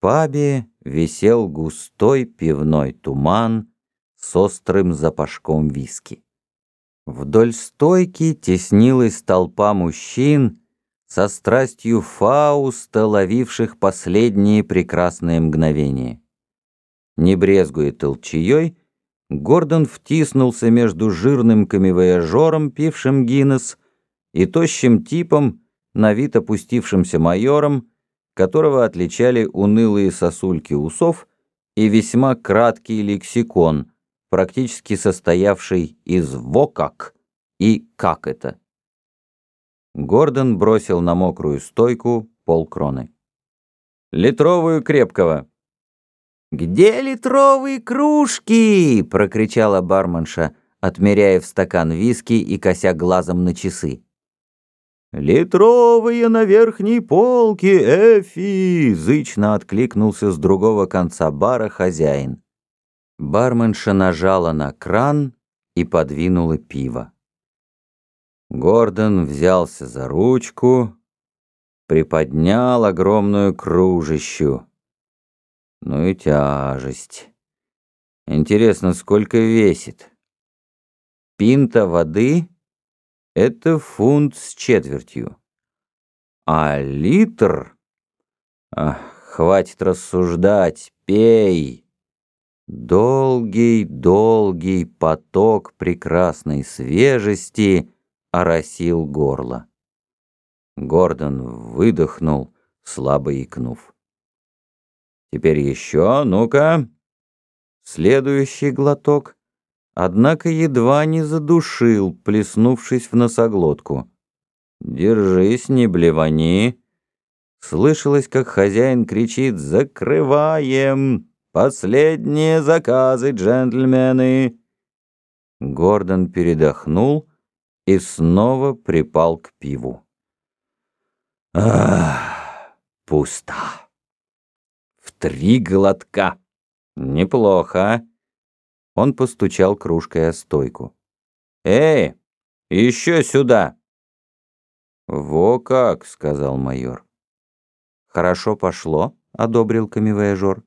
пабе висел густой пивной туман с острым запашком виски. Вдоль стойки теснилась толпа мужчин со страстью Фауста, ловивших последние прекрасные мгновения. Не брезгуя толчаей, Гордон втиснулся между жирным камевояжером, пившим Гиннес, и тощим типом, на вид опустившимся майором, которого отличали унылые сосульки усов и весьма краткий лексикон, практически состоявший из «во как» и «как это». Гордон бросил на мокрую стойку полкроны. «Литровую крепкого». «Где литровые кружки?» — прокричала барменша, отмеряя в стакан виски и кося глазом на часы. «Литровые на верхней полке, Эфи!» — зычно откликнулся с другого конца бара хозяин. Барменша нажала на кран и подвинула пиво. Гордон взялся за ручку, приподнял огромную кружищу. Ну и тяжесть. Интересно, сколько весит? Пинта воды это фунт с четвертью. А литр... Ах, хватит рассуждать, пей. Долгий-долгий поток прекрасной свежести оросил горло. Гордон выдохнул, слабо икнув. «Теперь еще, ну-ка!» Следующий глоток однако едва не задушил, плеснувшись в носоглотку. «Держись, не блевани!» Слышалось, как хозяин кричит «Закрываем! Последние заказы, джентльмены!» Гордон передохнул и снова припал к пиву. «Ах, пусто!» «В три глотка! Неплохо!» Он постучал кружкой о стойку. «Эй, еще сюда!» «Во как!» — сказал майор. «Хорошо пошло», — одобрил камевояжер.